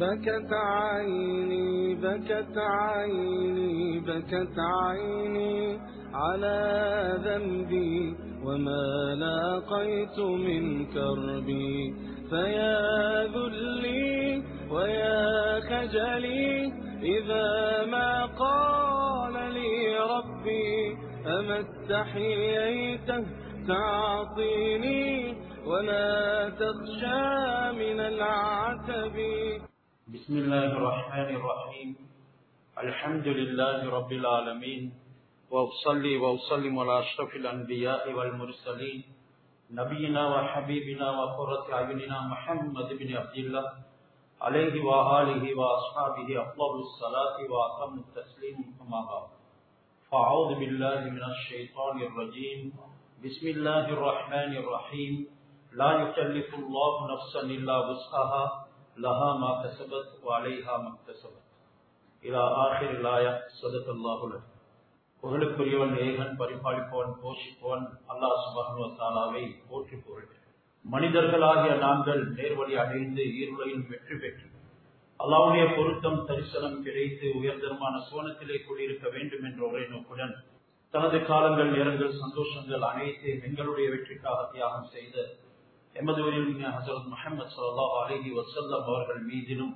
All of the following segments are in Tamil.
بكت عيني بكت عيني بكت عيني على ذنبي وما لاقيت من كربي. فيا ذلي ويا خجلي إذا ما قال لي ربي أما استحييت تعطيني ولا تخشى من العتب. بسم الله الرحمن الرحيم. الحمد لله رب العالمين. وأصلي وأسلم على أشرف الأنبياء والمرسلين. نبينا وحبيبنا وقرة أعيننا محمد بن عبد الله عليه وآله وأصحابه أفضل الصلاة وأتم التسليم بعد. فأعوذ بالله من الشيطان الرجيم. بسم الله الرحمن الرحيم. لا يكلف الله نفسا إلا وسعها. لها ما كسبت وعليها ما اكتسبت إلى آخر الآية صدق الله له புகழுக்குரியவன் ஏகன் பரிபாலிப்பவன் போஷிப்பவன் அல்லாஹ் சுபஹ்னு தாலாவை போற்றி புகழ் மனிதர்களாகிய நாங்கள் நேர்வழி அடைந்து ஈருளையில் வெற்றி பெற்று அல்லாவுடைய பொருத்தம் தரிசனம் கிடைத்து உயர்தரமான சுவனத்திலே கூடியிருக்க வேண்டும் என்ற ஒரே நோக்குடன் தனது காலங்கள் நேரங்கள் சந்தோஷங்கள் அனைத்தையும் எங்களுடைய வெற்றிக்காக தியாகம் செய்த எமது ஹசரத் முகமது சல்லா அலஹி வசல்லம் அவர்கள் மீதிலும்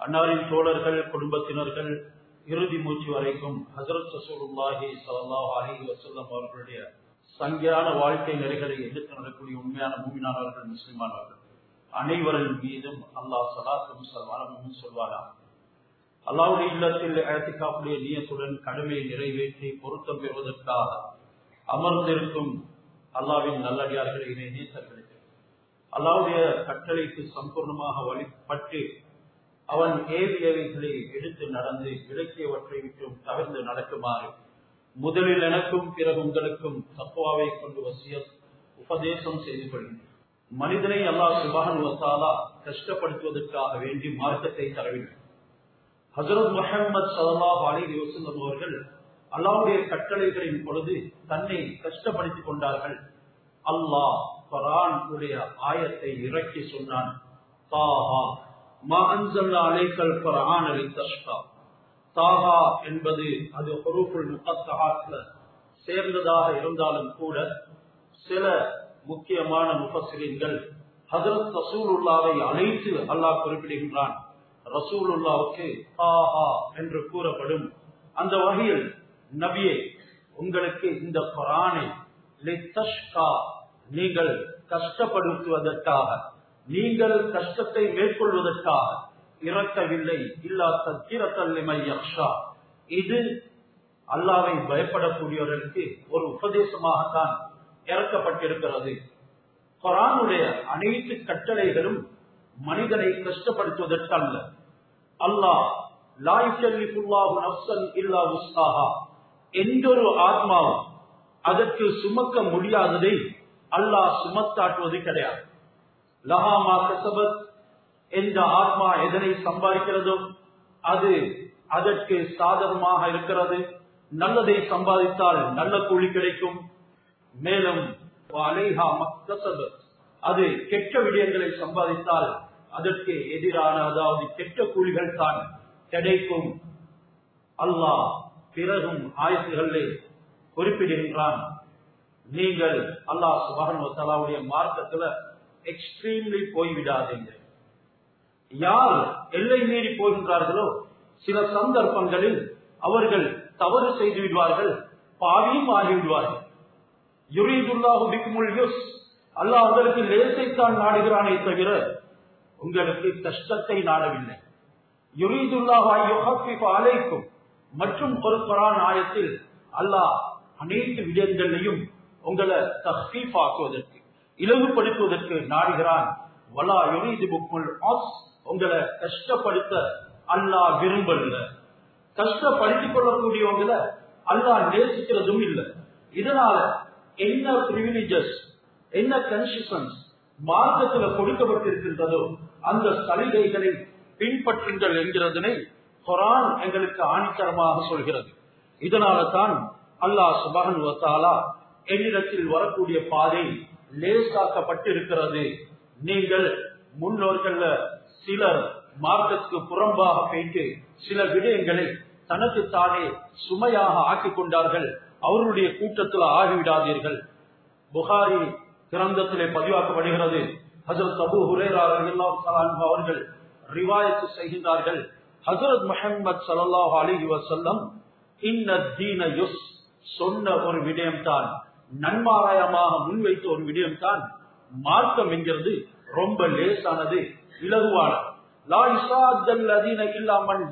அன்னாரின் தோழர்கள் குடும்பத்தினர்கள் இறுதி மூச்சு வரைக்கும் ஹசரத் சசூருல்லாஹி சல்லா அலஹி வசல்லம் அவர்களுடைய சங்கியான வாழ்க்கை நிலைகளை எதிர்த்து நடக்கூடிய உண்மையான மூமினானவர்கள் முஸ்லிமானவர்கள் அனைவரின் மீதும் அல்லாஹ் சலாத்தும் சல்வானமும் சொல்வாரா அல்லாவுடைய இல்லத்தில் அழைத்திக்காப்புடைய நீயத்துடன் கடமையை நிறைவேற்றி பொருத்தம் பெறுவதற்காக அமர்ந்திருக்கும் அல்லாவின் நல்லடியார்களை இணை அல்லாவுடைய கட்டளைக்கு சம்பூர்ணமாக வழிபட்டு அவன் ஏவியவைகளை எடுத்து நடந்து இலக்கியவற்றை விட்டும் தவிர்த்து நடக்குமாறு முதலில் எனக்கும் பிறகு உங்களுக்கும் தப்புவாவை கொண்டு வசிய உபதேசம் செய்து மனிதனை அல்லாஹ் சுபான் வசாலா கஷ்டப்படுத்துவதற்காக வேண்டி மார்க்கத்தை தரவில்லை ஹசரத் முகமது சல்லாஹ் அலி வசல்லம் அவர்கள் அல்லாவுடைய கட்டளைகளின் பொழுது தன்னை கஷ்டப்படுத்திக் கொண்டார்கள். அல்லாஹ் குரான் உடைய ஆயத்தை இறக்கி சொன்னான். தாஹா மா அலைக்கல் குரான் அலி தஷ்கா. தாஹா என்பது அது பொறுப்புள் முகத்தஹாத்ல சேர்ந்ததாக இருந்தாலும் கூட சில முக்கியமான முபசிரியர்கள் ஹசரத் ரசூலுல்லாவை அழைத்து அல்லாஹ் குறிப்பிடுகின்றான். ரசூலுல்லாவுக்கு தாஹா என்று கூறப்படும் அந்த வகையில் நபியை உங்களுக்கு இந்த குரானை நீங்கள் கஷ்டப்படுத்துவதற்காக நீங்கள் கஷ்டத்தை மேற்கொள்வதற்காக இறக்கவில்லை. இல்லா யக்ஷா. இது அல்லாவை பயப்படக்கூடியவர்களுக்கு ஒரு உபதேசமாகத்தான் இறக்கப்பட்டிருக்கிறது. கொரானுடைய அனைத்து கட்டளைகளும் மனிதனை கஷ்டப்படுத்துவதற்கல்ல அல்லாஹ் எந்த ஒரு ஆத்மாவும் அதற்கு சுமக்க முடியாததை அல்லாஹ் சுமத்தாட்டுவது கிடையாது. லஹாமா கசபத் எந்த ஆத்மா எதனை சம்பாதிக்கிறதோ அது அதற்கு சாதகமாக இருக்கிறது. நல்லதை சம்பாதித்தால் நல்ல கூலி கிடைக்கும். மேலும் அது கெட்ட விடயங்களை சம்பாதித்தால் அதற்கு எதிரான அதாவது கெட்ட கூலிகள் தான் கிடைக்கும். அல்லாஹ் பிறகும் ஆயத்துகளிலே குறிப்பிடுகின்றான். நீங்கள் அல்லாஹ் சுபகனுடைய மார்க்கத்துல எக்ஸ்ட்ரீம்லி போய்விடாதீங்க யார் எல்லை மீறி போகின்றார்களோ சில சந்தர்ப்பங்களில் அவர்கள் தவறு செய்து விடுவார்கள் பாவியும் ஆகிவிடுவார்கள் அல்லாஹ் அவர்களுக்கு லேசைத்தான் நாடுகிறானே தவிர உங்களுக்கு கஷ்டத்தை நாடவில்லை. அழைக்கும் மற்றும் ஒரு ஆயத்தில் அல்லாஹ் அனைத்து விடயங்களையும் உங்களை தஹீஃபாக்குவதற்கு ஆக்குவதற்கு நாடுகிறான். வலா யுரீது புக்குள் உங்களை கஷ்டப்படுத்த அல்லாஹ் விரும்பல கஷ்டப்படுத்திக் கொள்ளக்கூடியவங்களை அல்லாஹ் நேசிக்கிறதும் இல்லை. இதனால என்ன பிரிவிலேஜஸ் என்ன கன்சிஷன்ஸ் மார்க்கத்துல கொடுக்கப்பட்டிருக்கின்றதோ அந்த சலுகைகளை பின்பற்றுங்கள் என்கிறதனை குரான் எங்களுக்கு ஆணித்தரமாக சொல்கிறது. இதனால தான் அல்லாஹ் சுபகன் வத்தாலா என்னிடத்தில் வரக்கூடிய பாதை லேசாக்கப்பட்டிருக்கிறது. நீங்கள் முன்னோர்கள சிலர் மார்க்கத்துக்கு புறம்பாக போயிட்டு சில விடயங்களை தனக்கு தானே சுமையாக ஆக்கிக் கொண்டார்கள். அவர்களுடைய கூட்டத்தில் ஆகிவிடாதீர்கள். புகாரி கிரந்தத்திலே பதிவாக்கப்படுகிறது. ஹசரத் அபு ஹுரேராம் அவர்கள் ரிவாயத்து செய்கின்றார்கள். ஹசரத் முஹம்மத் சல்லாஹ் அலைஹி வசல்லம் இன்ன தீன யுஸ் சொன்ன ஒரு விடயம்தான். நன்மாராயமாக முன்வைத்த ஒரு விடயம்தான் மார்க்கம் என்கிறது. ரொம்ப லேசானது இலகுவானது. லா இசாதல் இல்லாமன்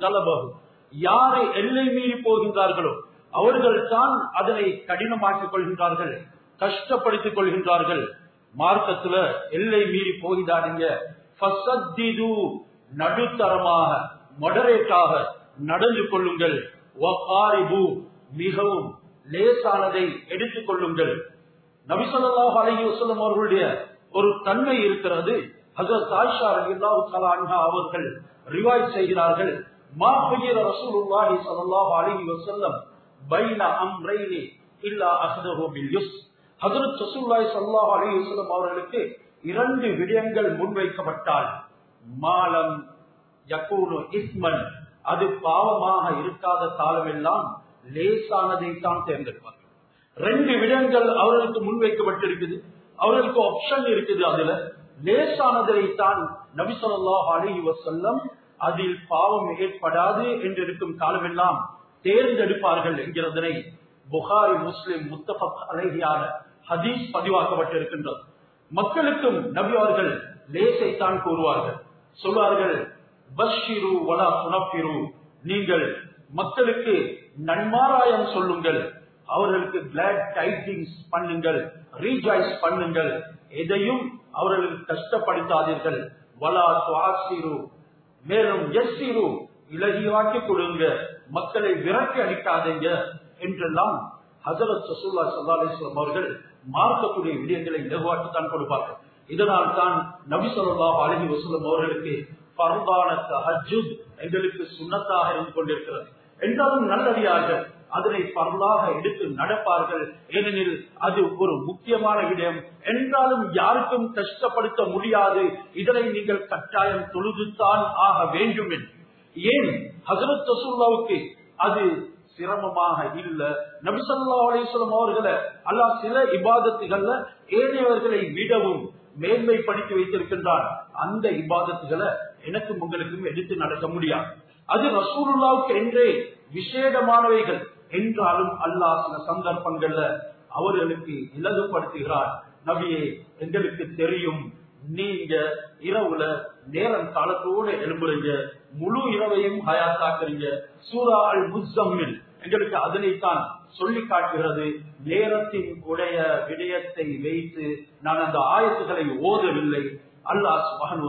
யாரை எல்லை மீறி போகின்றார்களோ அவர்கள் தான் அதனை கடினமாக்கிக் கொள்கின்றார்கள் கஷ்டப்படுத்திக் கொள்கின்றார்கள். மார்க்கத்துல எல்லை மீறி போகிறாருங்க நடுத்தரமாக மொடரேட்டாக நடந்து கொள்ளுங்கள். மிகவும் லேசானதை எடுத்துக் கொள்ளுங்கள். நபிசல்லாஹ் அலஹி வசலம் அவர்களுடைய ஒரு தன்மை இருக்கிறது. ஹசரத் ஆயிஷா ரலியல்லாஹு தஆலா அவர்கள் ரிவாய் செய்கிறார்கள். மா ஹுய்யிர ரசூலுல்லாஹி ஸல்லல்லாஹு அலைஹி வஸல்லம் பைன அம்ரைனி இல்லா அஹதஹு பில் யுஸ் ஹஜரத் ரசூலுல்லாஹி ஸல்லல்லாஹு அலைஹி வஸல்லம் அவர்களுக்கு இரண்டு விடயங்கள் முன்வைக்கப்பட்டால் மாலம் யகூனு இஸ்மன் அது பாவமாக இருக்காத காலமெல்லாம் லேசானதைத்தான் தேர்ந்தெடுப்பார்கள். ரெண்டு விடங்கள் அவர்களுக்கு முன்வைக்கப்பட்டிருக்குது. அவர்களுக்கு ஆப்ஷன் இருக்குது அதுல. லேசானதைத்தான் நபிசல்லா நபி வசல்லம் அதில் பாவம் ஏற்படாது என்று இருக்கும் காலமெல்லாம் தேர்ந்தெடுப்பார்கள் என்கிறதனை புகாரி முஸ்லிம் முத்தபக் அழகியான ஹதீஸ் பதிவாக்கப்பட்டிருக்கின்றது. மக்களுக்கும் நபி அவர்கள் லேசை தான் கூறுவார்கள். சொல்வார்கள் பஷிரு வலா சுனப்பிரு நீங்கள் மக்களுக்கு நன்மாராயம் சொல்லுங்கள். அவர்களுக்கு கிளாட் டைட்டிங்ஸ் பண்ணுங்கள். ரீஜாய்ஸ் பண்ணுங்கள். எதையும் அவர்களுக்கு கஷ்டப்படுத்தாதீர்கள். வலா சுவாசிரு மேலும் எஸ்ஸிரு இலகியாக்கி கொடுங்க. மக்களை விரட்டி அடிக்காதீங்க என்றெல்லாம் ஹசரத் சசூல்லா சல்லா அலிஸ்லாம் அவர்கள் மார்க்கக்கூடிய விடயங்களை இலகுவாக்கித்தான் கொடுப்பார்கள். இதனால் தான் நபி சொல்லா அலஹி வசூலம் அவர்களுக்கு பரவான எங்களுக்கு சுண்ணத்தாக இருந்து கொண்டிருக்கிறது. என்றாலும் நல்லடியார்கள் அதனை பரவலாக எடுத்து நடப்பார்கள். ஏனெனில் அது ஒரு முக்கியமான விடயம். என்றாலும் யாருக்கும் கஷ்டப்படுத்த முடியாது. இதனை நீங்கள் கட்டாயம் தொழுதுத்தான் ஆக வேண்டும் என்று ஏன்? ஹசரத் ரசூல்லாவுக்கு அது சிரமமாக இல்ல. நபிசல்லா அலிஸ்லாம் அவர்களை அல்லா சில இபாதத்துகள்ல ஏனையவர்களை விடவும் மேன்மைப்படுத்தி வைத்திருக்கின்றான். அந்த இபாதத்துகளை எனக்கும் உங்களுக்கும் எடுத்து நடக்க முடியாது. அது ரசூலுல்லாவுக்கு என்றே விசேடமானவைகள். என்றாலும் அல்லாஹ் சில சந்தர்ப்பங்கள்ல அவர்களுக்கு இலகுப்படுத்துகிறார். நபியே எங்களுக்கு தெரியும். நீங்க இரவுல நேரம் காலத்தோடு எழும்புறீங்க. முழு இரவையும் ஹயாத்தாக்குறீங்க. சூரா அல் முசம்மில் எங்களுக்கு அதனைத்தான் சொல்லி காட்டுகிறது. நேரத்தின் உடைய விடயத்தை வைத்து நான் அந்த ஆயத்துக்களை ஓதவில்லை. அல்லாஹ் மகன்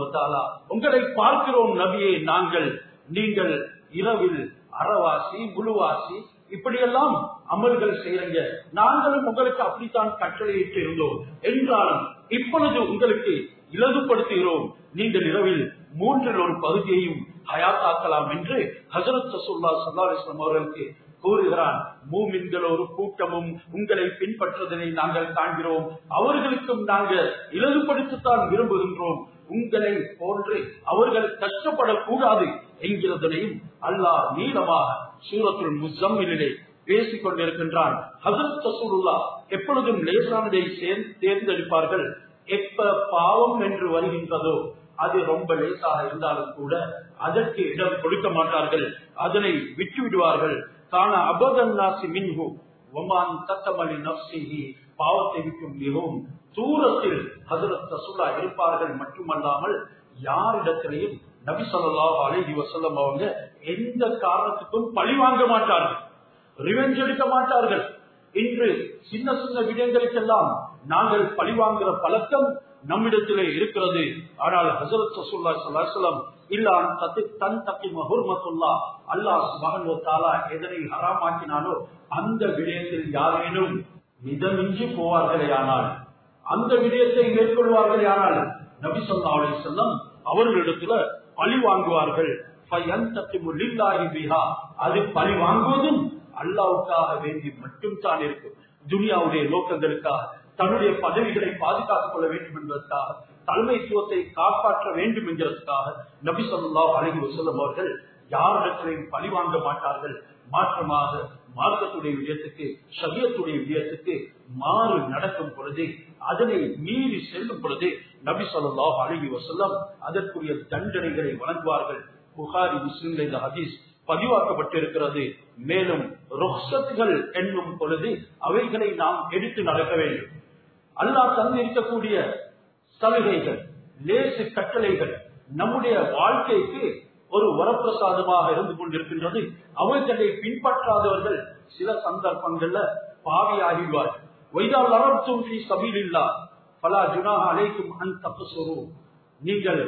உங்களை பார்க்கிறோம் நபியை நாங்கள். நீங்கள் இரவில் அறவாசி முழுவாசி இப்படியெல்லாம் அமல்கள் செய்யறீங்க நாங்களும் உங்களுக்கு அப்படித்தான் கட்டளையிட்டு இருந்தோம். என்றாலும் இப்பொழுது உங்களுக்கு இலகுபடுத்துகிறோம் நீங்கள் இரவில் மூன்றில் ஒரு பகுதியையும் ஹயாத்தாக்கலாம் என்று ஹசரத் சசுல்லா சல்லாஸ்லாம் அவர்களுக்கு கூறுகிறான். மூமின்கள் ஒரு கூட்டமும் உங்களை பின்பற்றுவதனை நாங்கள் காண்கிறோம். அவர்களுக்கும் நாங்கள் இலகுபடுத்தத்தான் விரும்புகின்றோம். உங்களை போன்று அவர்கள் கஷ்டப்படக்கூடாது. என்கிறதனையும் அல்லாஹ் நீளமாக சூரத்துள் முசம்மிலே பேசிக் கொண்டிருக்கின்றான். ஹசரத் ரசூலுல்லா எப்பொழுதும் லேசானதை தேர்ந்தெடுப்பார்கள். எப்ப பாவம் என்று வருகின்றதோ அது ரொம்ப லேசாக இருந்தாலும் கூட அதற்கு இடம் கொடுக்க மாட்டார்கள். அதனை விட்டு விடுவார்கள் தான அபதன்னாசி மின்ஹு ஒமான் தத்தமணி நப்சிஹி பாவத்தை விட்டும் மிகவும் தூரத்தில் ஹசரத் ரசூலா இருப்பார்கள் மட்டுமல்லாமல் யாரிடத்திலையும் நபி சொல்லாஹ் அலஹி வசல்லம் அவங்க எந்த காரணத்துக்கும் பழி வாங்க மாட்டார்கள். ரிவெஞ்ச் எடுக்க மாட்டார்கள். இன்று சின்ன சின்ன விடயங்களுக்கெல்லாம் நாங்கள் பழி வாங்குகிற பழக்கம் நம்மிடத்திலே இருக்கிறது. ஆனால் ஹசரத் ரசூல்லா சல்லாஹம் இல்லான் தத்து தன் தக்கி மஹுர்மத்துல்லா அல்லாஹ் மகன் தாலா எதனை ஹராமாக்கினாலோ அந்த விடயத்தில் யாரேனும் மிதமின்றி போவார்களே ஆனால் அந்த விடயத்தை மேற்கொள்வார்களே ஆனால் நபி சொல்லா அலி செல்லம் அவர்களிடத்துல பழி வாங்குவார்கள் அது பழி வாங்குவதும் அல்லாவுக்காக வேண்டி மட்டும் தான் இருக்கும். துனியாவுடைய நோக்கங்களுக்காக தன்னுடைய பதவிகளை பாதுகாத்துக் கொள்ள வேண்டும் என்பதற்காக தலைமைத்துவத்தை காப்பாற்ற வேண்டும் என்கிறதுக்காக நபி சொல்லா அழகி வசலம் அவர்கள் யாரிடத்திலையும் பழி வாங்க மாட்டார்கள். மாற்றமாக மார்க்கத்துடைய விடயத்துக்கு சரியத்துடைய விடயத்துக்கு மாறு நடக்கும் பொழுது அதனை மீறி செல்லும் பொழுது நபி சொல்லாஹ் அழகி வசல்லம் அதற்குரிய தண்டனைகளை வழங்குவார்கள். புகாரி முஸ்லிம்ல இந்த ஹதீஸ் பதிவாக்கப்பட்டிருக்கிறது. மேலும் ருக்சத்துகள் என்னும் பொழுது அவைகளை நாம் எடுத்து நடக்க வேண்டும். அல்லாஹ் தந்திருக்கக்கூடிய சலுகைகள் லேசு கட்டளைகள் நம்முடைய வாழ்க்கைக்கு ஒரு வரப்பிரசாதமாக இருந்து கொண்டிருக்கின்றது. அவைகளை பின்பற்றாதவர்கள் சில சந்தர்ப்பங்கள்ல பாவியாகிவார்கள் அழைக்கும் அன் தப்பு நீங்கள்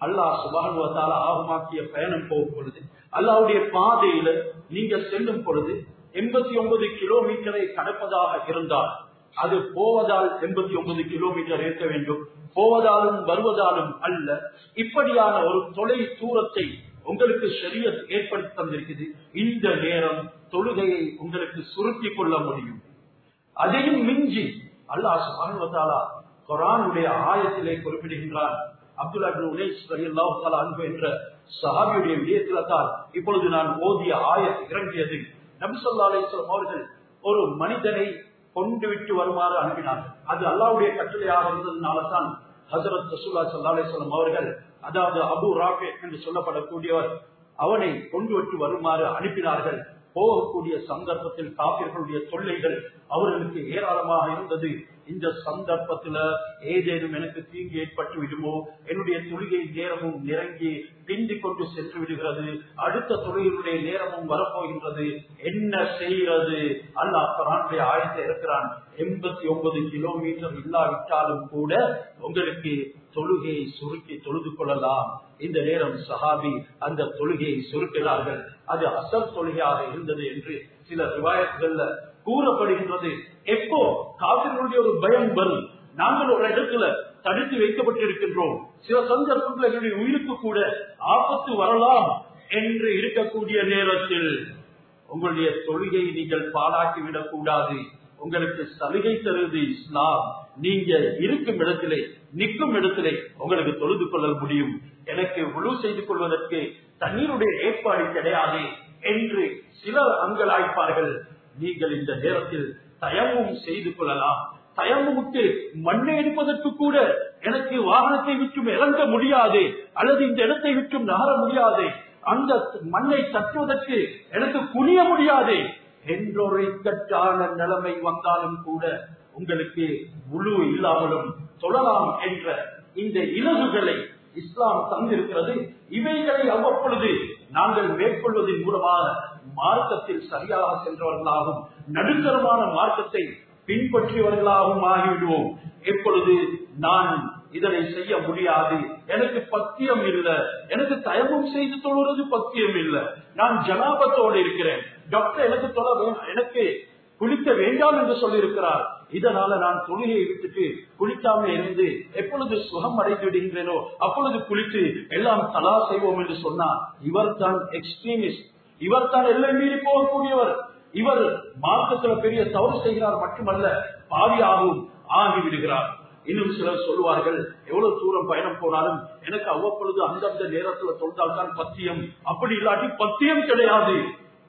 அல்லாஹ் சுபானுவத்தால ஆகமாக்கிய பயணம் போகும் பொழுது அல்லாவுடைய பாதையில நீங்க செல்லும் பொழுது எண்பத்தி ஒன்பது கிலோமீட்டரை கடப்பதாக இருந்தால் அது போவதால் எண்பத்தி ஒன்பது கிலோமீட்டர் இருக்க வேண்டும். போவதாலும் வருவதாலும் அல்ல. இப்படியான ஒரு தொலை தூரத்தை உங்களுக்கு சரிய ஏற்படுத்தி தந்திருக்குது. இந்த நேரம் தொழுகையை உங்களுக்கு சுருக்கிக் கொள்ள முடியும். அதையும் மிஞ்சி அல்லாஹ் சுபானுவத்தாலா குரானுடைய ஆயத்திலே குறிப்பிடுகின்றான். அப்துல்லா உலேஷ் அன்பு என்ற சஹாபியுடைய விடயத்தில தான் இப்பொழுது நான் ஓதிய ஆயத் இறங்கியது. நபிசல்லா அலிஸ்லாம் அவர்கள் ஒரு மனிதனை கொண்டு விட்டு வருமாறு அனுப்பினார்கள். அது அல்லாவுடைய கட்டளையாக இருந்ததுனால தான் ஹசரத் ரசூல்லா சல்லா அலிஸ்லாம் அவர்கள் அதாவது அபு ராபே என்று சொல்லப்படக்கூடியவர் அவனை கொண்டு விட்டு வருமாறு அனுப்பினார்கள். போகக்கூடிய சந்தர்ப்பத்தில் காப்பிர்களுடைய தொல்லைகள் அவர்களுக்கு ஏராளமாக இருந்தது. இந்த சந்தர்ப்பத்துல ஏதேனும் எனக்கு தீங்கு ஏற்பட்டு விடுமோ? என்னுடைய தொழுகை நேரமும் நெருங்கி பிந்தி கொண்டு சென்று விடுகிறது. அடுத்த தொழுகையுடைய நேரமும் வரப்போகின்றது. என்ன செய்கிறது? அல்ல குரானுடைய ஆயத்தை இருக்கிறான் எண்பத்தி ஒன்பது கிலோமீட்டர் இல்லாவிட்டாலும் கூட உங்களுக்கு தொழுகையை சுருக்கி தொழுது கொள்ளலாம். இந்த நேரம் சஹாபி அந்த தொழுகையை சுருக்கிறார்கள் அது அசல் தொழுகையாக இருந்தது என்று சில ரிவாயத்துகள்ல கூறப்படுகின்றது. எப்போ காசினுடைய ஒரு பயம் வரும்? நாங்கள் ஒரு இடத்துல தடுத்து வைக்கப்பட்டிருக்கின்றோம். சில சந்தர்ப்பங்கள் எங்களுடைய உயிருக்கு கூட ஆபத்து வரலாம் என்று இருக்கக்கூடிய நேரத்தில் உங்களுடைய தொழுகை நீங்கள் பாழாக்கி விடக்கூடாது. உங்களுக்கு சலுகை தருவது இஸ்லாம். நீங்க இருக்கும் இடத்திலே நிற்கும் இடத்திலே உங்களுக்கு தொழுது கொள்ள முடியும். எனக்கு உழு செய்து கொள்வதற்கு தண்ணீருடைய ஏற்பாடு கிடையாது என்று சிலர் அங்கலாய்ப்பார்கள். நீங்கள் இந்த நேரத்தில் தயமும் செய்து கொள்ளலாம். தயமுக்கு மண்ணை எடுப்பதற்கு கூட எனக்கு வாகனத்தை விட்டும் இறங்க முடியாது. அல்லது இந்த இடத்தை விட்டும் நகர முடியாது. அந்த மண்ணை தட்டுவதற்கு எனக்கு புனிய முடியாது. என்றொரு இக்கட்டான நிலைமை வந்தாலும் கூட உங்களுக்கு முழு இல்லாமலும் சொல்லலாம் என்ற இந்த இலகுகளை இஸ்லாம் தந்திருக்கிறது. இவைகளை அவ்வப்பொழுது நாங்கள் மேற்கொள்வதன் மூலமாக மார்க்கத்தில் சரியாக சென்றவர்களாகவும் நடுத்தரமான மார்க்கத்தை பின்பற்றியவர்களாகவும் ஆகிவிடுவோம். எப்பொழுது நான் இதனை செய்ய முடியாது. எனக்கு பத்தியம் இல்லை. எனக்கு தயமும் செய்து தொழுவது பத்தியம் இல்லை. நான் ஜனாபத்தோடு இருக்கிறேன். டாக்டர் எனக்கு தொட எனக்கு குளிக்க வேண்டாம் என்று சொல்லியிருக்கிறார். இதனால நான் தொழுகையை விட்டுட்டு குளிக்காம இருந்து எப்பொழுது சுகம் அடைந்து விடுகின்றேனோ அப்பொழுது குளித்து எல்லாம் தலா செய்வோம் என்று சொன்னார். இவர் தான் எக்ஸ்ட்ரீமிஸ்ட் இவர் தான் எல்லை மீறி போகக்கூடியவர். இவர் மார்க்கத்துல பெரிய தவறு செய்கிறார் மட்டுமல்ல பாவியாகவும் ஆகிவிடுகிறார். இன்னும் சிலர் சொல்லுவார்கள் எவ்வளவு தூரம் பயணம் போனாலும் எனக்கு அவ்வப்பொழுது அந்தந்த நேரத்துல தொழுதால் தான் பத்தியம். அப்படி இல்லாட்டி பத்தியம் கிடையாது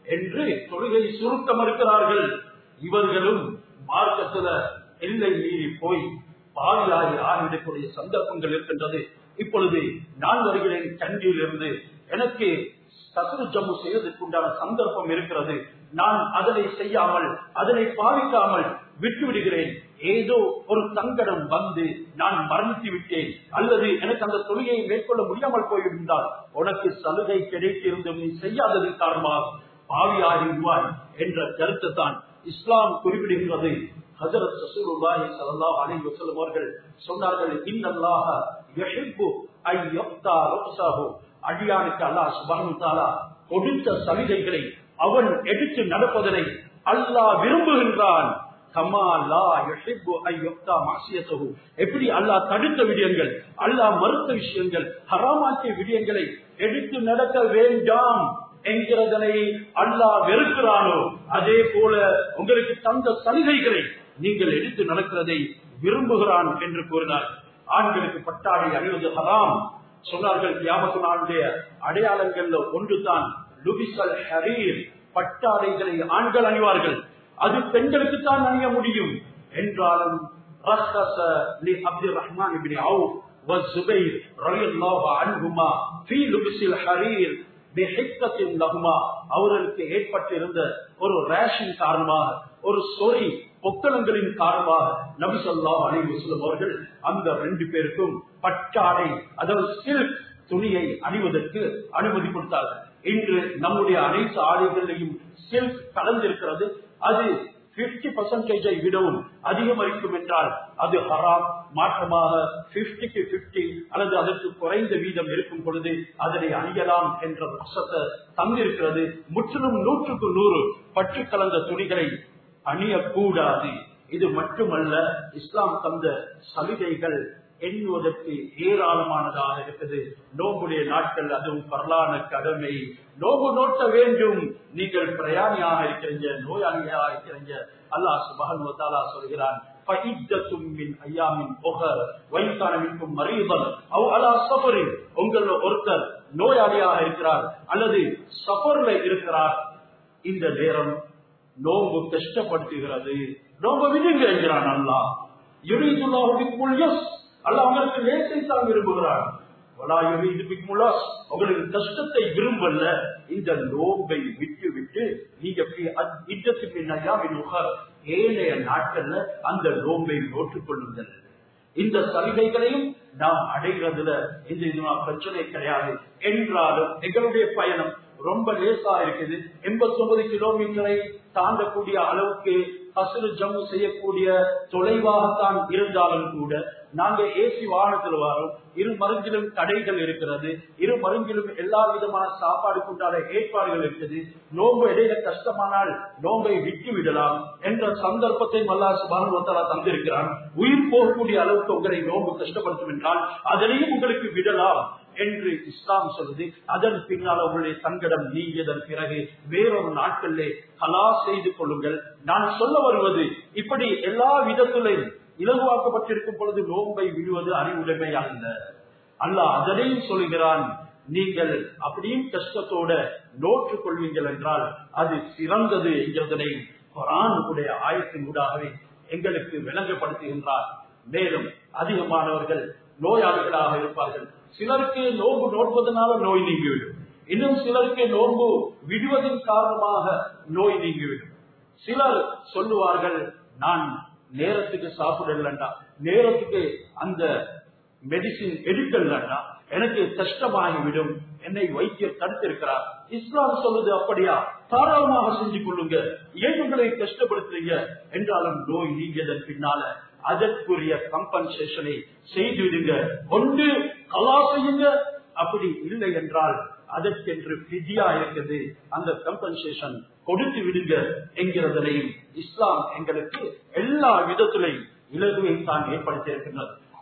என்று தொழுகை சுருக்க மறுக்கிறார்கள் இவர்களும் மார்க்கத்துல எல்லை மீறி போய் பாதியாகி ஆகிவிடக்கூடிய சந்தர்ப்பங்கள் இருக்கின்றது. இப்பொழுது நான் வருகிறேன் கண்டியில் இருந்து எனக்கு சத்ரு ஜம்மு செய்வதற்கு உண்டான சந்தர்ப்பம் இருக்கிறது. நான் அதனை செய்யாமல் அதனை பாவிக்காமல் விட்டு விடுகிறேன். ஏதோ ஒரு சங்கடம் வந்து நான் மரணித்து விட்டேன். அல்லது எனக்கு அந்த தொழுகையை மேற்கொள்ள முடியாமல் போயிருந்தால் உனக்கு சலுகை கிடைத்திருந்தும் நீ செய்யாததன் காரணமாக பாவியாகிடுவாய் என்ற கருத்தை தான் இஸ்லாம் குறிப்பிடுகிறது. ஹசரத் ரசூலுல்லாஹி ஸல்லல்லாஹு அலைஹி வஸல்லம் அவர்கள் சொன்னார்கள் இன்னல்லாஹ யுஹிப்பு ஐ யக்தா அடியானுக்கு அல்லாஹ் சுப்ஹானஹு தாலா கொடுத்த சலுகைகளை அவன் எடுத்து நடப்பதனை அல்லாஹ் விரும்புகின்றான். எப்படி அல்லாஹ் தடுத்த விடயங்கள் அல்லாஹ் மறுத்த விஷயங்கள் ஹராமாக்கிய விடயங்களை எடுத்து நடக்க வேண்டாம் என்கிறதனை அல்லாஹ் வெறுக்கிறானோ? அதே போல உங்களுக்கு தந்த சலுகைகளை நீங்கள் எடுத்து நடக்கிறதை விரும்புகிறான் என்று கூறினார். ஆண்களுக்கு பட்டாடை அணிவது ஹராம். சொன்னார்கள் கியாமத்து நாளுடைய அடையாளங்கள்ல ஒன்றுதான் லுபிசல் ஹரீர் பட்டாடைகளை ஆண்கள் அணிவார்கள். அது பெண்களுக்கு தான் அணிய முடியும். என்றாலும் அப்துல் ரஹ்மான் அவர்களுக்கு ஏற்பட்டிருந்த ஒரு ரேஷன் காரணமாக ஒரு சொறி பொத்தளங்களின் காரணமாக நபி ஸல்லல்லாஹு அலைஹி வஸல்லம் அவர்கள் அந்த ரெண்டு பேருக்கும் பட்டாடை அதாவது சில்க் துணியை அணிவதற்கு அனுமதி கொடுத்தார்கள். இன்று நம்முடைய அனைத்து ஆடைகளிலையும் சில்க் கலந்திருக்கிறது. அது பிப்டி பர்சன்டேஜை விடவும் அதிகம் என்றால் அது ஹராம். மாற்றமாக பிப்டிக்கு பிப்டி அல்லது அதற்கு குறைந்த வீதம் இருக்கும் பொழுது அதனை அணியலாம் என்ற வசத்தை தந்திருக்கிறது. முற்றிலும் நூற்றுக்கு நூறு பற்று கலந்த துணிகளை அணியக்கூடாது. இது மட்டுமல்ல இஸ்லாம் தந்த சலுகைகள் எண்ணுவதற்கு ஏராளமானதாக இருக்குது. நோம்புடைய நாட்கள் அதுவும் பரலான கடமை. நோம்பு நோட்ட வேண்டும். நீங்கள் பிரயாணியாக இருக்கிறீங்க நோயாளியாக இருக்கிறீங்க. அல்லாஹ் சுபஹன் சொல்கிறான் ஒருத்தர் நோயாளியாக இருக்கிறார் அல்லது சஃபர்ல இருக்கிறார். இந்த நேரம் நோம்பு கஷ்டப்படுத்துகிறது. நோம்பு விடுங்க என்கிறான் அல்லா அவங்களுக்கு லேசை தான் விரும்புகிறார் உங்களுக்கு கஷ்டத்தை விரும்பல. இந்த நோம்பை விட்டு விட்டு நீங்க ஏழைய நாட்கள்ல அந்த நோம்பை நோட்டுக் கொள்ளுங்கள் இந்த சலுகைகளையும் நாம் அடைகிறதுல இந்த இதுமா பிரச்சனை கிடையாது. என்றாலும் எங்களுடைய பயணம் ரொம்ப லேசா இருக்குது. எண்பத்தி ஒன்பது கிலோமீட்டரை தாண்டக்கூடிய அளவுக்கு பசு ஜம்மு செய்யக்கூடிய தொலைவாகத்தான் இருந்தாலும் கூட நாங்க ஏசி வாகனத்தில் வரோம். இரு மருங்கிலும் கடைகள் இருக்கிறது. இரு மருங்கிலும் எல்லா விதமான சாப்பாடு உண்டான ஏற்பாடுகள் இருக்குது. நோம்பு இடையில கஷ்டமானால் நோம்பை விட்டு விடலாம் என்ற சந்தர்ப்பத்தை மல்லா சுபானுவத்தலா தந்திருக்கிறான். உயிர் போகக்கூடிய அளவுக்கு உங்களை நோம்பு கஷ்டப்படுத்தும் என்றால் அதனையும் உங்களுக்கு விடலாம். என்று இஸ்லாம் சொல்லுது. அதன் பின்னால் அவருடைய சங்கடம் நீங்கியதன் பிறகு வேறொரு நாட்களிலே கலா செய்து கொள்ளுங்கள். நான் சொல்ல வருவது இப்படி எல்லா விதத்திலையும் இலகுவாக்கப்பட்டிருக்கும் பொழுது நோம்பை விடுவது அறிவுடைமை அல்ல. அல்ல அதனையும் சொல்கிறான் நீங்கள் அப்படியும் கஷ்டத்தோட நோற்று கொள்வீங்கள் என்றால் அது சிறந்தது என்கிறதனை குரானுடைய ஆயத்தின் ஊடாகவே எங்களுக்கு விளங்கப்படுத்துகின்றார். மேலும் அதிகமானவர்கள் நோயாளிகளாக இருப்பார்கள். சிலருக்கு நோன்பு நோட்பதனால நோய் நீங்கிவிடும். இன்னும் சிலருக்கு நோன்பு விடுவதன் காரணமாக நோய் நீங்கிவிடும். சிலர் சொல்லுவார்கள் நான் நேரத்துக்கு சாப்பிடலண்டா. நேரத்துக்கு அந்த மெடிசின் எடுக்கலண்டா. எனக்கு கஷ்டமாகிவிடும். என்னை வைத்தியர் தடுத்திருக்கிறார். இஸ்லாம் சொல்லுது அப்படியா? தாராளமாக செஞ்சு கொள்ளுங்க. ஏன் உங்களை கஷ்டப்படுத்துறீங்க? என்றாலும் நோய் நீங்கியதன் பின்னால அதற்குரிய கம்பன்சேஷனை செய்து விடுங்க. ஒன்று கலா செய்யுங்க. அப்படி இல்லை என்றால் அதற்கென்று விதியா இருக்குது. அந்த கம்பன்சேஷன் கொடுத்து விடுங்க என்கிறதனையும் இஸ்லாம் எங்களுக்கு எல்லா விதத்திலையும் இலகுவை தான் ஏற்படுத்தி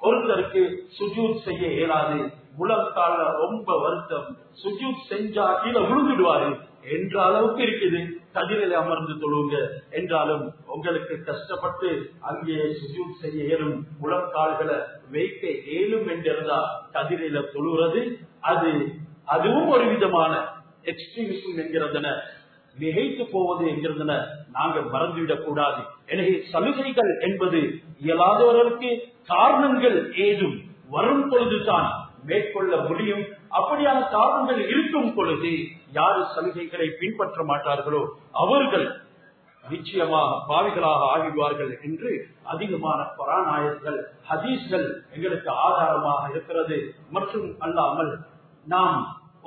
ஒருத்தருக்கு சுஜூத் செய்ய இயலாது. முழங்கால ரொம்ப வருத்தம். சுஜூத் செஞ்சா கீழே விழுந்துடுவாரு. என்ற அளவுக்கு இருக்குது. கதிரில் அமர்ந்து தொழுங்க. என்றாலும் உங்களுக்கு கஷ்டப்பட்டு அங்கே சுஜூத் செய்ய இயலும். முழங்கால்களை வைக்க இயலும் என்றிருந்தா கதிரில தொழுகிறது. அது அதுவும் ஒரு விதமான எக்ஸ்ட்ரீமிசம் என்கிறதன மிகைத்து போவது என்கிறதன நாங்க மறந்துவிடக் கூடாது. எனவே சலுகைகள் என்பது இயலாதவர்களுக்கு காரணங்கள் ஏதும் வரும் பொழுதுதான் மேற்கொள்ள முடியும். அப்படியான காரணங்கள் இருக்கும் பொழுது யாரு சலுகைகளை பின்பற்ற மாட்டார்களோ அவர்கள் நிச்சயமாக பாவிகளாக ஆகிடுவார்கள் என்று அதிகமான பராநாயகர்கள் ஹதீஸ்கள் எங்களுக்கு ஆதாரமாக இருக்கிறது. மற்றும் அல்லாமல் நாம்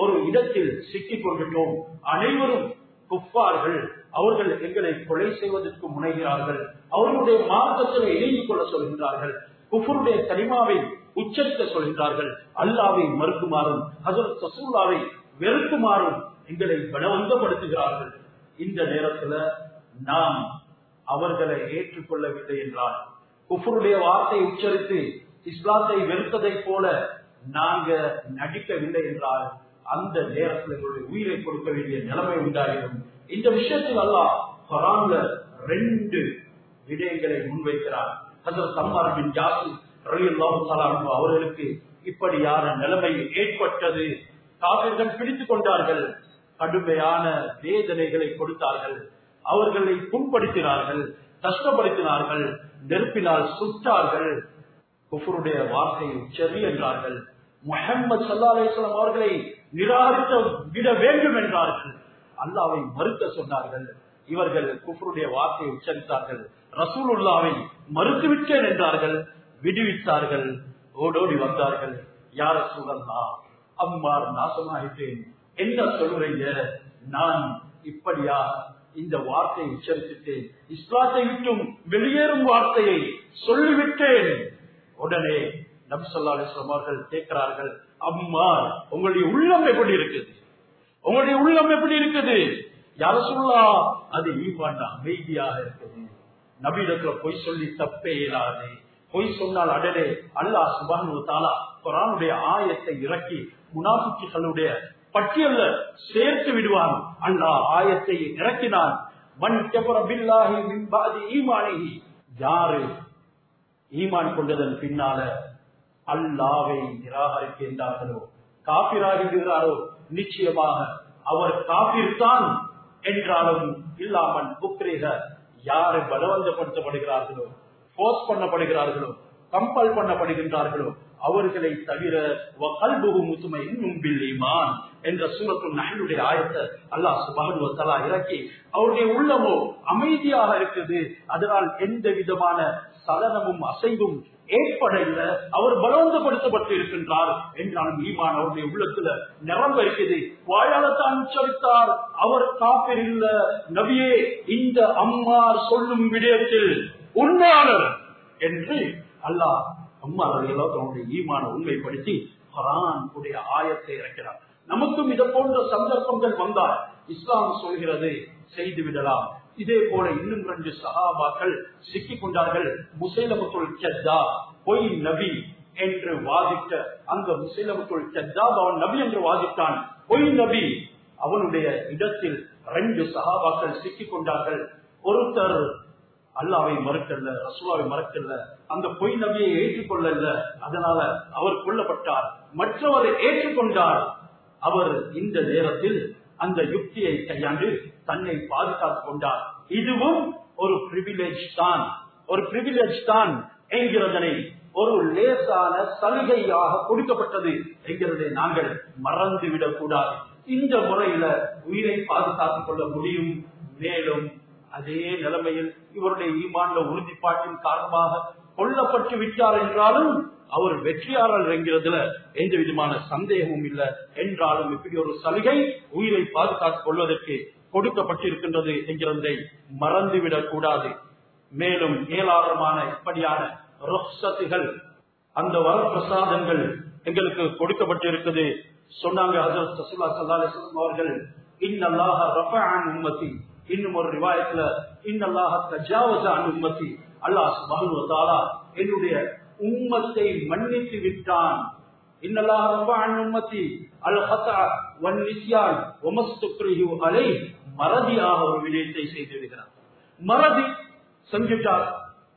ஒரு இடத்தில் சிக்கிக் கொண்டுட்டோம். அனைவரும் குப்பார்கள் அவர்கள் எங்களை கொலை செய்வதற்கு முனைகிறார்கள். அவர்களுடைய மார்க்கத்தில் இணைந்து கொள்ள சொல்கின்றார்கள். குஃபருடைய கனிமாவை உச்சரிக்க சொல்கிறார்கள் அல்லாவை மறுக்குமாறும் ஹசரத் சசூல்லாவை வெறுக்குமாறும் எங்களை பலவந்தப்படுத்துகிறார்கள். இந்த நேரத்துல நாம் அவர்களை ஏற்றுக்கொள்ளவில்லை என்றால் குஃபருடைய வார்த்தை உச்சரித்து இஸ்லாத்தை வெறுத்ததை போல நாங்க நடிக்கவில்லை என்றால் அந்த நேரத்தில் எங்களுடைய உயிரை கொடுக்க வேண்டிய நிலைமை உண்டாகிடும் இந்த விஷயத்தில் அல்லாஹ் ரெண்டு விடயங்களை முன்வைக்கிறார் அவர்களுக்கு இப்படியான நிலைமை ஏற்பட்டது? காவிர்கள் பிடித்துக் கொண்டார்கள். கடுமையான வேதனைகளை கொடுத்தார்கள். அவர்களை புண்படுத்தினார்கள் கஷ்டப்படுத்தினார்கள் நெருப்பினால் சுட்டார்கள். குஃபருடைய வார்த்தையை சரி என்றார்கள். முகமது சல்லா அலிஸ்லாம் அவர்களை நிராகரித்து விட வேண்டும் என்றார்கள். அல்லாவை மறுக்க சொன்னார்கள். இவர்கள் குஃபருடைய வார்த்தையை உச்சரித்தார்கள். ரசூலுல்லாவை மறுத்துவிட்டேன் என்றார்கள். விடுவித்தார்கள். ஓடோடி வந்தார்கள். யார சூழல்லா அம்மார் நாசமாகிட்டேன் என்ன சொல்றீங்க நான் இப்படியா இந்த வார்த்தையை உச்சரித்துட்டேன். இஸ்லாத்தை விட்டும் வெளியேறும் வார்த்தையை சொல்லிவிட்டேன். உடனே நபி அவர்கள் கேட்கிறார்கள் அம்மா உங்களுடைய உள்ளம் எப்படி இருக்குது? உங்களுடைய உள்ளம் எப்படி இருக்குது? யாரசுல்லா அது ஈமான் அமைதியாக இருக்குது நபியிடத்துல பொய் சொல்லி தப்பே இயலாது. பொய் சொன்னால் அடலே அல்லாஹ் சுபானு தாலா குரானுடைய ஆயத்தை இறக்கி முனாபிக்குகளுடைய பட்டியல்ல சேர்த்து விடுவான். அல்லாஹ் ஆயத்தை இறக்கினான். மன் கபர பில்லாஹி யாரு ஈமான் கொண்டதன் பின்னால அல்லாவை நிராகரிக்கின்றார்களோ காப்பிராகிறாரோ நிச்சயமாக அவர் காப்பிர்தான் என்றாலும் இல்லாமல் புக்ரீக யாரு பலவந்தப்படுத்தப்படுகிறார்களோ போர்ஸ் பண்ணப்படுகிறார்களோ கம்பல் பண்ணப்படுகின்றார்களோ அவர்களை தவிர இன்னும் என்ற சூரத்தும் நகனுடைய ஆயத்தை அல்லாஹ் சுபானுவத்தலா இறக்கி அவருடைய உள்ளமோ அமைதியாக இருக்குது. அதனால் எந்த விதமான சலனமும் அசைவும் ஏற்பட இல்லை அவர் பலவந்தப்படுத்தப்பட்டு இருக்கின்றார் என்றாலும் ஈமான் அவருடைய உள்ளத்துல நிரம்ப இருக்குது வாயாளத்தான் உச்சரித்தார். அவர் காப்பர் இல்ல நபியே இந்த அம்மார் சொல்லும் விடயத்தில் உண்மையாளர் என்று அல்லாஹ் அம்மா தன்னுடைய ஈமான உண்மைப்படுத்தி குரான் உடைய ஆயத்தை இறக்கிறார். நமக்கும் இதை போன்ற சந்தர்ப்பங்கள் வந்தால் இஸ்லாம் சொல்கிறது செய்து விடலாம். இதே போல இன்னும் ரெண்டு சகாபாக்கள் சிக்கிக் கொண்டார்கள். முசைலமுத்துள் கெத்தா பொய் நபி என்று வாதிட்ட அந்த முசைலமுத்துள் கெத்தா அவன் நபி என்று வாதிட்டான். பொய் நபி அவனுடைய இடத்தில் ரெண்டு சகாபாக்கள் சிக்கிக் கொண்டார்கள். ஒருத்தர் அல்லாவை மறுக்கல ரசூலாவை மறுக்கல அந்த பொய் நபியை ஏற்றுக்கொள்ளல அதனால அவர் கொல்லப்பட்டார். மற்றவரை ஏற்றுக்கொண்டார். அவர் இந்த நேரத்தில் அந்த யுக்தியை கையாண்டு தன்னை பாதுகாத்துக் கொண்டார். இதுவும் ஒரு பிரிவிலேஜ் தான். ஒரு பிரிவிலேஜ் தான் என்கிறதனை ஒரு லேசான சலுகையாக கொடுக்கப்பட்டது என்கிறதை நாங்கள் மறந்துவிடக் கூடாது இந்த முறையில உயிரை பாதுகாத்துக் கொள்ள முடியும். மேலும் அதே நிலைமையில் இவருடைய ஈமாண்ட உறுதிப்பாட்டின் காரணமாக கொல்லப்பட்டு விட்டார் என்றாலும் அவர் வெற்றியாளர் என்கிறதுல எந்த விதமான சந்தேகமும் இல்லை. என்றாலும் இப்படி ஒரு சலுகை உயிரை பாதுகாத்துக் கொள்வதற்கு கொடுக்கப்பட்டிருக்கின்றது என்கிறதை மறந்துவிடக் கூடாது. மேலும் ஏராளமான இப்படியான ருக்சத்துகள் அந்த வரப்பிரசாதங்கள் எங்களுக்கு கொடுக்கப்பட்டிருக்குது. சொன்னாங்க அவர்கள் இன்னல்லாஹ ரஃபஅன் உம்மதி இன்னும் ஒரு ரிவாயத்துல இன்னல்லாஹ தஜாவஸ அன் உம்மதி அல்லாஹ் சுப்ஹானஹு என்னுடைய உம்மத்தை மன்னித்து விட்டான். இன்னல்லாஹ ரஃபஅன் உம்மத்தி அல் ஹதா வன் நிஸ்யான் வமஸ்துக்ரிஹு அலை மறதியாக ஒரு விடயத்தை செய்து விடுகிறார். மறதி செஞ்சுட்டார்.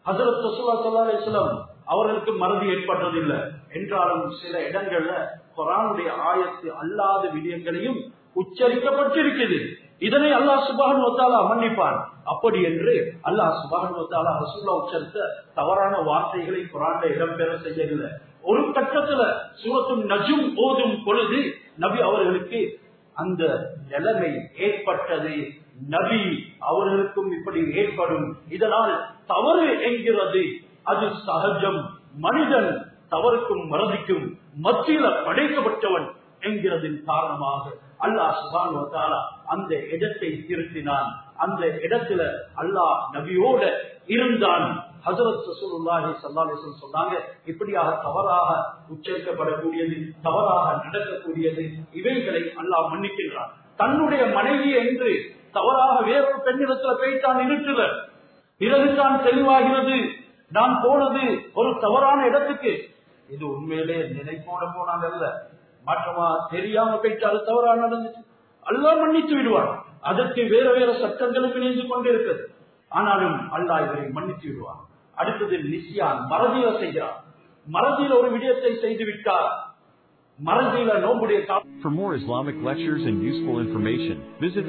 ஹசரத் ரசூலா சல்லா அலிஸ்லாம் அவர்களுக்கு மறதி ஏற்பட்டதில்லை. என்றாலும் சில இடங்கள்ல குரானுடைய ஆயத்து அல்லாத விடயங்களையும் உச்சரிக்கப்பட்டிருக்கிறது. இதனை அல்லாஹ் சுபானு மன்னிப்பான். அப்படி என்று அல்லாஹ் சுபானு வத்தாலா ரசூல்லா உச்சரித்த தவறான வார்த்தைகளை குரான்ல இடம்பெற செய்யவில்லை. ஒரு கட்டத்துல சூரத்து நஜும் ஓதும் பொழுது நபி அவர்களுக்கு அந்த நிலைமை ஏற்பட்டது. நபி அவர்களுக்கும் இப்படி ஏற்படும். இதனால் தவறு என்கிறது. அது சகஜம். மனிதன் தவறுக்கும் மறதிக்கும் மத்தியில படைக்கப்பட்டவன் என்கிறதின் காரணமாக. அல்லாஹ் சுபான் அந்த இடத்தை திருத்தினான். அந்த இடத்துல அல்லாஹ் நபியோட இருந்தான். ஹசரத் ரசூலுல்லாஹி ஸல்லல்லாஹு சொன்னாங்க இப்படியாக தவறாக உச்சரிக்கப்படக்கூடியது தவறாக நடக்கக்கூடியது இவைகளை அல்லாஹ் மன்னிக்கின்றான். தன்னுடைய மனைவி என்று தவறாக வேறொரு பெண்ணிடத்துல போய்த்தான் இருட்டுல. பிறகுதான் தெளிவாகிறது. நான் போனது ஒரு தவறான இடத்துக்கு. இது உண்மையிலே நினைப்போட போனாங்க அல்ல மாற்றமா தெரியாம போயிட்டு அது தவறா நடந்துச்சு. அல்லாஹ் மன்னித்து விடுவார் அதற்கு வேற வேற சட்டங்களும் இணைந்து கொண்டிருக்கிறது. ஆனாலும் அல்லாஹ் இவரை மன்னித்து விடுவார் அடுத்தது நிசியான் மறதிய செய்கிறார் மறதியில ஒரு விடயத்தை செய்து விட்டார். மறதியில நோம்புடைய காலம் For more Islamic lectures and useful information, visit